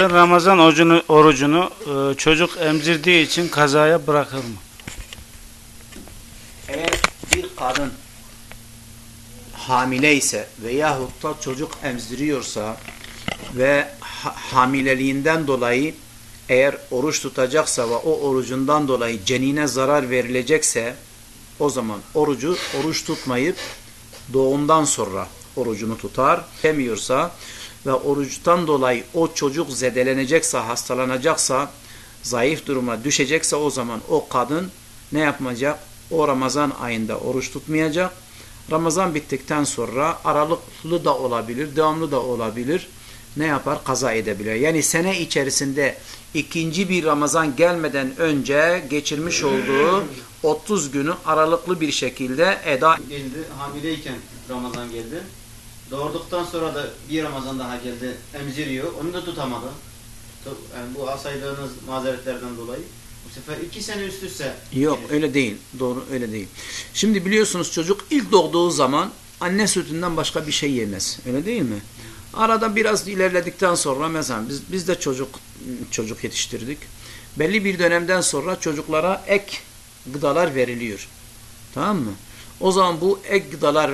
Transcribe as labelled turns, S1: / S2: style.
S1: Ramazan orucunu, orucunu e, çocuk emzirdiği için kazaya bırakır mı?
S2: Eğer bir kadın hamile ise veyahut da çocuk emziriyorsa ve ha- hamileliğinden dolayı eğer oruç tutacaksa ve o orucundan dolayı cenine zarar verilecekse o zaman orucu oruç tutmayıp doğumdan sonra orucunu tutar. Demiyorsa ve oruçtan dolayı o çocuk zedelenecekse, hastalanacaksa, zayıf duruma düşecekse o zaman o kadın ne yapmayacak? O Ramazan ayında oruç tutmayacak. Ramazan bittikten sonra aralıklı da olabilir, devamlı da olabilir. Ne yapar? Kaza edebilir. Yani sene içerisinde ikinci bir Ramazan gelmeden önce geçirmiş olduğu 30 günü aralıklı bir şekilde eda
S3: geldi. Hamileyken Ramazan geldi. Doğurduktan sonra da bir Ramazan daha geldi. Emziriyor. Onu da tutamadı. Tu- Yani bu saydığınız mazeretlerden dolayı. Bu sefer iki sene üst üste.
S2: Yok öyle değil. Doğru öyle değil. Şimdi biliyorsunuz çocuk ilk doğduğu zaman anne sütünden başka bir şey yemez. Öyle değil mi? Arada biraz ilerledikten sonra mesela biz, biz de çocuk çocuk yetiştirdik. Belli bir dönemden sonra çocuklara ek gıdalar veriliyor. Tamam mı? O zaman bu ek gıdalar